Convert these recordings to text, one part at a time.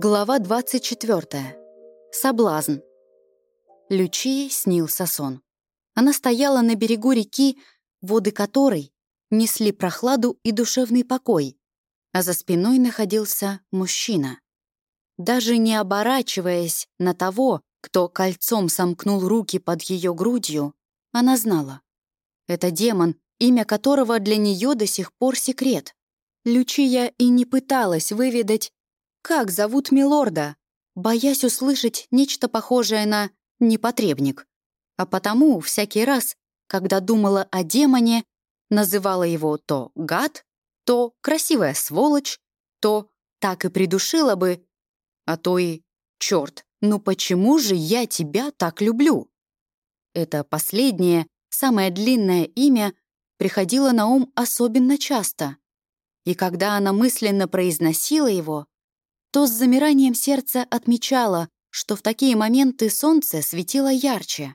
Глава 24. Соблазн. Лючии снился сон. Она стояла на берегу реки, воды которой несли прохладу и душевный покой, а за спиной находился мужчина. Даже не оборачиваясь на того, кто кольцом сомкнул руки под ее грудью, она знала. Это демон, имя которого для нее до сих пор секрет. Лючия и не пыталась выведать, как зовут милорда, боясь услышать нечто похожее на «непотребник». А потому всякий раз, когда думала о демоне, называла его то «гад», то «красивая сволочь», то «так и придушила бы», а то и «черт, ну почему же я тебя так люблю?» Это последнее, самое длинное имя приходило на ум особенно часто. И когда она мысленно произносила его, то с замиранием сердца отмечала, что в такие моменты солнце светило ярче.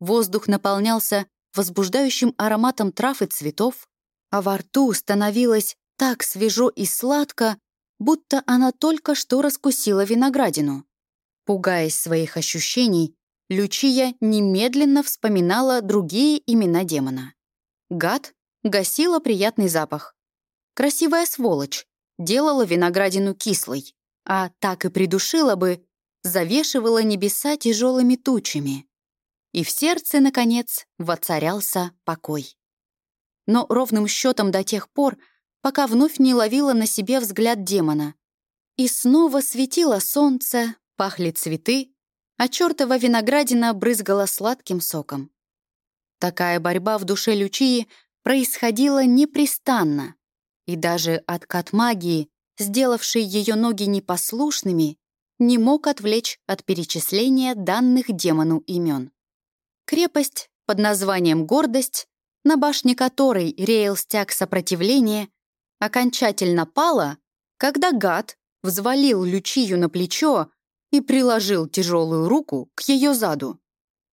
Воздух наполнялся возбуждающим ароматом трав и цветов, а во рту становилось так свежо и сладко, будто она только что раскусила виноградину. Пугаясь своих ощущений, Лючия немедленно вспоминала другие имена демона. Гад гасила приятный запах. Красивая сволочь делала виноградину кислой а так и придушила бы, завешивала небеса тяжелыми тучами. И в сердце, наконец, воцарялся покой. Но ровным счетом до тех пор, пока вновь не ловила на себе взгляд демона. И снова светило солнце, пахли цветы, а чертова виноградина брызгала сладким соком. Такая борьба в душе Лючии происходила непрестанно, и даже откат магии, сделавший ее ноги непослушными, не мог отвлечь от перечисления данных демону имен. Крепость под названием «Гордость», на башне которой реял стяг сопротивления, окончательно пала, когда гад взвалил Лючию на плечо и приложил тяжелую руку к ее заду.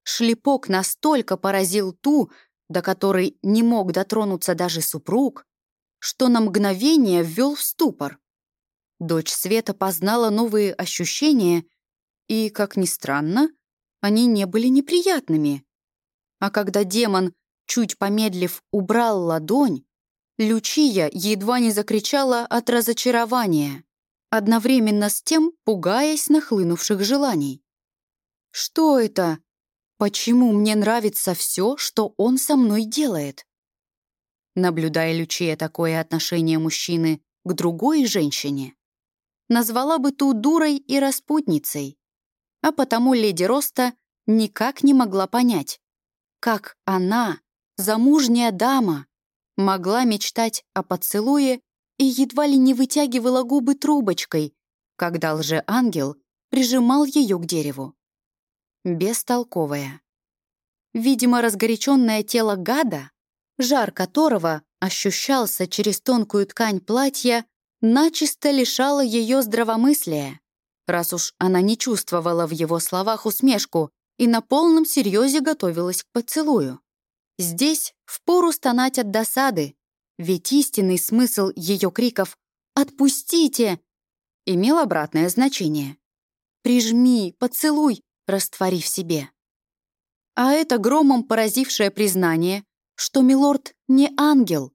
Шлепок настолько поразил ту, до которой не мог дотронуться даже супруг, что на мгновение ввел в ступор. Дочь Света познала новые ощущения, и, как ни странно, они не были неприятными. А когда демон, чуть помедлив, убрал ладонь, Лючия едва не закричала от разочарования, одновременно с тем пугаясь нахлынувших желаний. «Что это? Почему мне нравится все, что он со мной делает?» Наблюдая Лючия такое отношение мужчины к другой женщине, назвала бы ту дурой и распутницей. А потому леди Роста никак не могла понять, как она, замужняя дама, могла мечтать о поцелуе и едва ли не вытягивала губы трубочкой, когда лже-ангел прижимал ее к дереву. Бестолковая. Видимо, разгоряченное тело гада, жар которого ощущался через тонкую ткань платья, начисто лишала ее здравомыслия, раз уж она не чувствовала в его словах усмешку и на полном серьезе готовилась к поцелую. Здесь впору стонать от досады, ведь истинный смысл ее криков «Отпустите!» имел обратное значение. «Прижми, поцелуй!» растворив себе. А это громом поразившее признание, что милорд не ангел.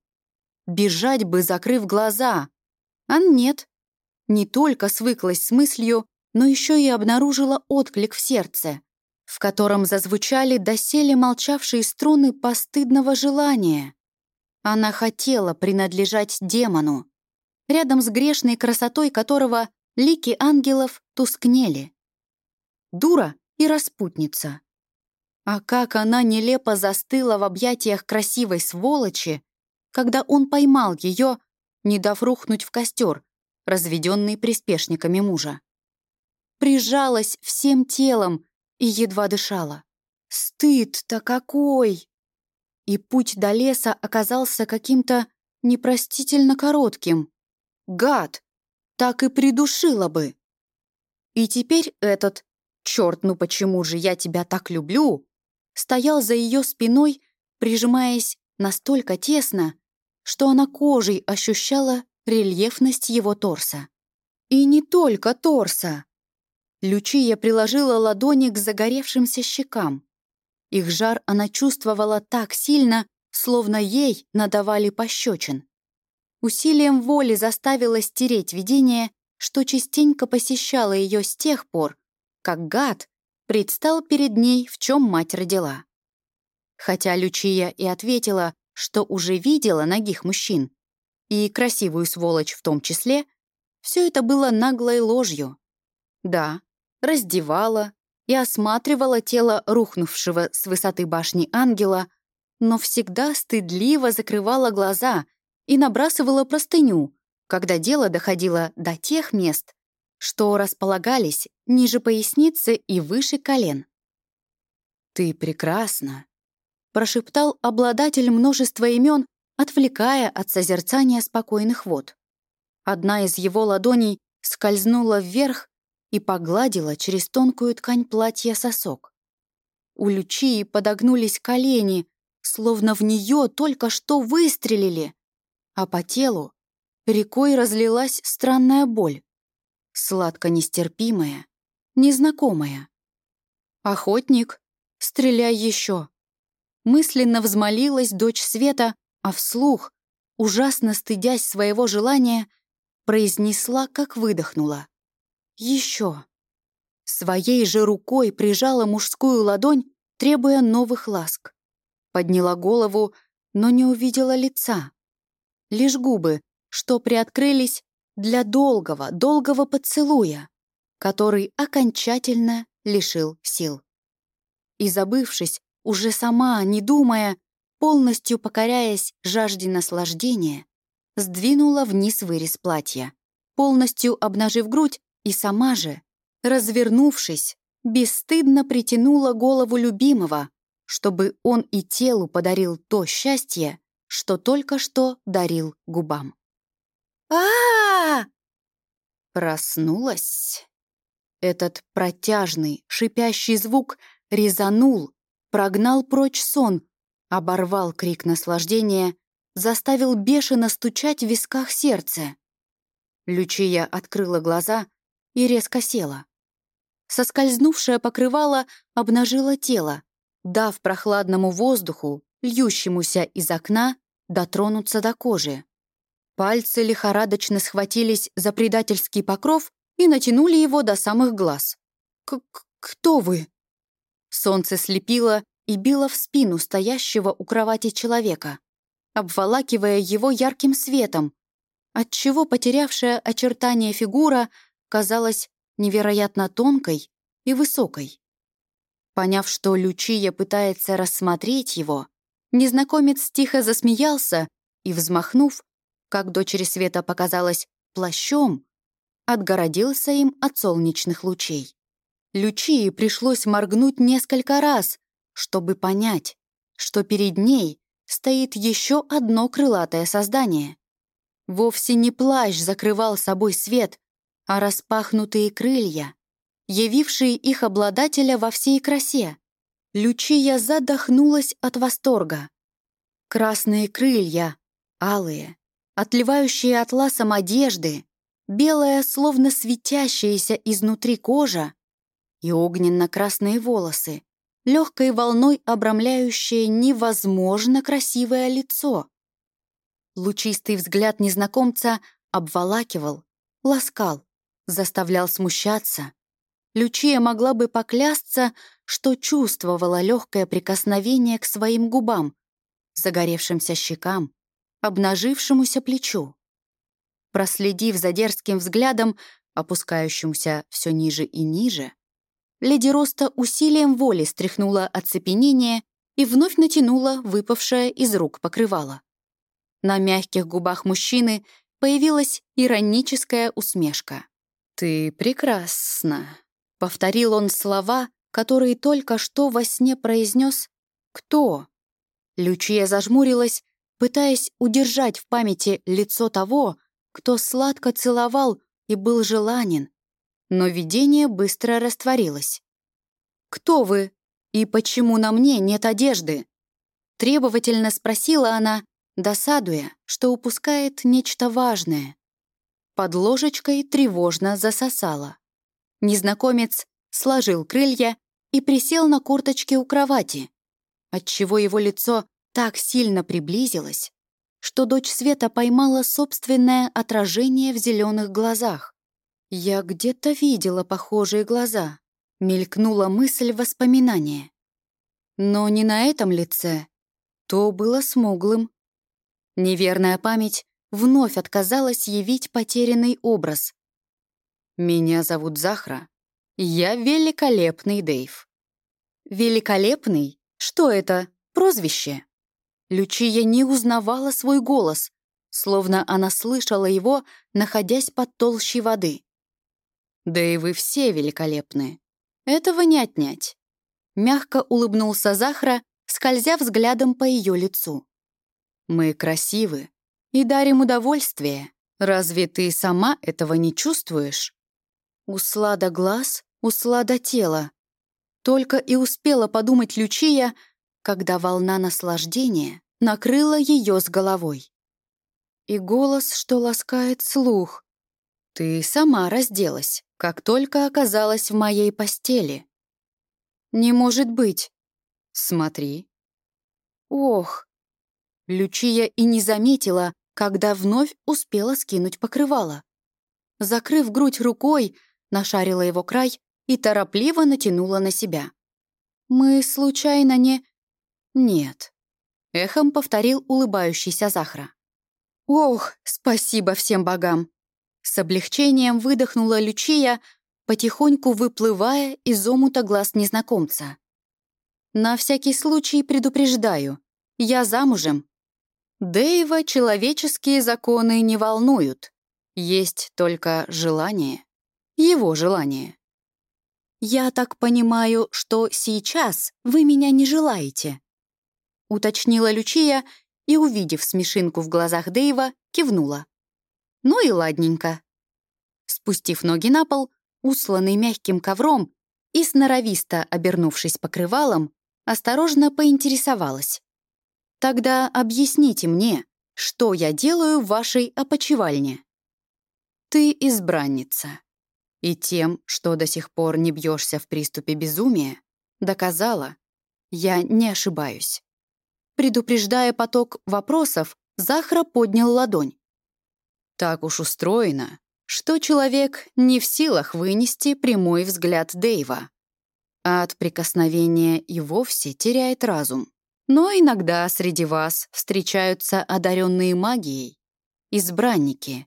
Бежать бы, закрыв глаза, а нет. Не только свыклась с мыслью, но еще и обнаружила отклик в сердце, в котором зазвучали доселе молчавшие струны постыдного желания. Она хотела принадлежать демону, рядом с грешной красотой которого лики ангелов тускнели. Дура и распутница. А как она нелепо застыла в объятиях красивой сволочи, когда он поймал ее не дав рухнуть в костер, разведенный приспешниками мужа. Прижалась всем телом и едва дышала. Стыд-то какой! И путь до леса оказался каким-то непростительно коротким. Гад! Так и придушила бы. И теперь этот, черт, ну почему же я тебя так люблю, стоял за ее спиной, прижимаясь настолько тесно, что она кожей ощущала рельефность его торса. И не только торса. Лючия приложила ладони к загоревшимся щекам. Их жар она чувствовала так сильно, словно ей надавали пощечин. Усилием воли заставила стереть видение, что частенько посещало ее с тех пор, как гад предстал перед ней, в чем мать родила. Хотя Лючия и ответила, что уже видела ногих мужчин, и красивую сволочь в том числе, все это было наглой ложью. Да, раздевала и осматривала тело рухнувшего с высоты башни ангела, но всегда стыдливо закрывала глаза и набрасывала простыню, когда дело доходило до тех мест, что располагались ниже поясницы и выше колен. «Ты прекрасна», — прошептал обладатель множества имен, отвлекая от созерцания спокойных вод. Одна из его ладоней скользнула вверх и погладила через тонкую ткань платья сосок. У Лючии подогнулись колени, словно в нее только что выстрелили, а по телу рекой разлилась странная боль, сладко нестерпимая, незнакомая. «Охотник, стреляй еще!» Мысленно взмолилась дочь Света, а вслух, ужасно стыдясь своего желания, произнесла, как выдохнула. «Еще!» Своей же рукой прижала мужскую ладонь, требуя новых ласк. Подняла голову, но не увидела лица. Лишь губы, что приоткрылись для долгого, долгого поцелуя, который окончательно лишил сил. И забывшись, уже сама, не думая, полностью покоряясь жажде наслаждения, сдвинула вниз вырез платья, полностью обнажив грудь и сама же, развернувшись, бесстыдно притянула голову любимого, чтобы он и телу подарил то счастье, что только что дарил губам а, Проснулась. Этот протяжный, шипящий звук резанул, прогнал прочь сон, оборвал крик наслаждения, заставил бешено стучать в висках сердце. Лючия открыла глаза и резко села. Соскользнувшее покрывало обнажило тело, дав прохладному воздуху, льющемуся из окна, дотронуться до кожи. Пальцы лихорадочно схватились за предательский покров и натянули его до самых глаз. К «Кто вы?» Солнце слепило и било в спину стоящего у кровати человека, обволакивая его ярким светом, отчего потерявшая очертания фигура казалась невероятно тонкой и высокой. Поняв, что Лючия пытается рассмотреть его, незнакомец тихо засмеялся и, взмахнув, как дочери света показалось, плащом, отгородился им от солнечных лучей. Лючии пришлось моргнуть несколько раз, чтобы понять, что перед ней стоит еще одно крылатое создание. Вовсе не плащ закрывал собой свет, а распахнутые крылья, явившие их обладателя во всей красе. Лючия задохнулась от восторга. Красные крылья, алые, отливающие атласом одежды, белая, словно светящаяся изнутри кожа и огненно-красные волосы, легкой волной обрамляющее невозможно красивое лицо. Лучистый взгляд незнакомца обволакивал, ласкал, заставлял смущаться. Лючия могла бы поклясться, что чувствовала легкое прикосновение к своим губам, загоревшимся щекам, обнажившемуся плечу. Проследив за дерзким взглядом, опускающимся все ниже и ниже, леди Роста усилием воли стряхнула оцепенение и вновь натянула выпавшее из рук покрывало. На мягких губах мужчины появилась ироническая усмешка. «Ты прекрасна», — повторил он слова, которые только что во сне произнес «Кто?». Лючия зажмурилась пытаясь удержать в памяти лицо того, кто сладко целовал и был желанен. Но видение быстро растворилось. «Кто вы? И почему на мне нет одежды?» Требовательно спросила она, досадуя, что упускает нечто важное. Под ложечкой тревожно засосало. Незнакомец сложил крылья и присел на курточке у кровати, отчего его лицо так сильно приблизилось, что дочь Света поймала собственное отражение в зеленых глазах. Я где-то видела похожие глаза. Мелькнула мысль воспоминания. Но не на этом лице. То было смуглым. Неверная память вновь отказалась явить потерянный образ. «Меня зовут Захра. Я великолепный Дейв». «Великолепный? Что это? Прозвище?» Лючия не узнавала свой голос, словно она слышала его, находясь под толщей воды. «Да и вы все великолепны. Этого не отнять». Мягко улыбнулся Захра, скользя взглядом по ее лицу. «Мы красивы и дарим удовольствие. Разве ты сама этого не чувствуешь?» Услада глаз, услада тела. Только и успела подумать Лючия, когда волна наслаждения накрыла ее с головой. И голос, что ласкает слух. «Ты сама разделась, как только оказалась в моей постели». «Не может быть». «Смотри». «Ох». Лючия и не заметила, когда вновь успела скинуть покрывало. Закрыв грудь рукой, нашарила его край и торопливо натянула на себя. «Мы случайно не...» «Нет», — эхом повторил улыбающийся Захра. «Ох, спасибо всем богам!» С облегчением выдохнула Лючия, потихоньку выплывая из омута глаз незнакомца. «На всякий случай предупреждаю, я замужем. Дэйва человеческие законы не волнуют. Есть только желание. Его желание. «Я так понимаю, что сейчас вы меня не желаете?» — уточнила Лючия и, увидев смешинку в глазах Дэйва, кивнула. «Ну и ладненько». Спустив ноги на пол, усланный мягким ковром и сноровисто обернувшись покрывалом, осторожно поинтересовалась. «Тогда объясните мне, что я делаю в вашей опочивальне?» «Ты избранница. И тем, что до сих пор не бьешься в приступе безумия, доказала, я не ошибаюсь». Предупреждая поток вопросов, Захра поднял ладонь. Так уж устроено, что человек не в силах вынести прямой взгляд Дэйва. А от прикосновения и вовсе теряет разум. Но иногда среди вас встречаются одаренные магией, избранники,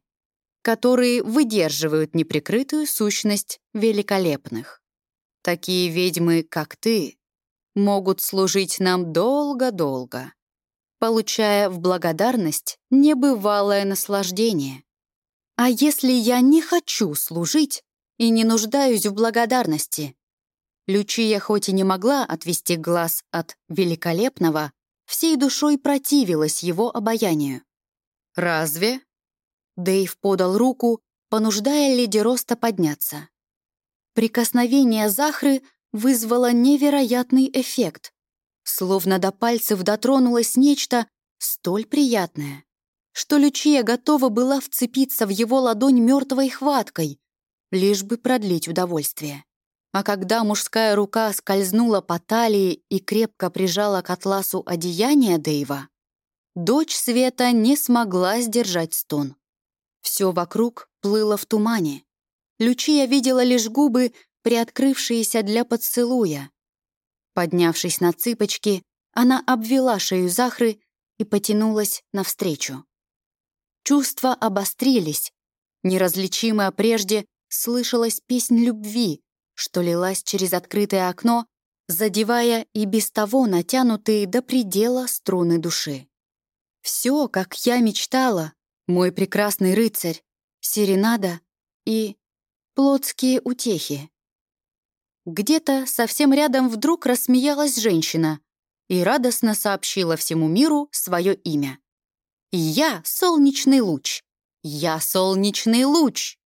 которые выдерживают неприкрытую сущность великолепных. Такие ведьмы, как ты, могут служить нам долго-долго, получая в благодарность небывалое наслаждение. А если я не хочу служить и не нуждаюсь в благодарности? Лючия хоть и не могла отвести глаз от великолепного, всей душой противилась его обаянию. «Разве?» Дэйв подал руку, понуждая леди Роста подняться. Прикосновение Захры вызвало невероятный эффект. Словно до пальцев дотронулось нечто столь приятное, что Лючия готова была вцепиться в его ладонь мертвой хваткой, лишь бы продлить удовольствие. А когда мужская рука скользнула по талии и крепко прижала к атласу одеяния Дэйва, дочь Света не смогла сдержать стон. Все вокруг плыло в тумане. Лючия видела лишь губы, приоткрывшиеся для поцелуя. Поднявшись на цыпочки, она обвела шею Захры и потянулась навстречу. Чувства обострились. Неразличимая прежде слышалась песнь любви, что лилась через открытое окно, задевая и без того натянутые до предела струны души. Все, как я мечтала, мой прекрасный рыцарь, серенада и плотские утехи. Где-то совсем рядом вдруг рассмеялась женщина и радостно сообщила всему миру свое имя. «Я — солнечный луч! Я — солнечный луч!»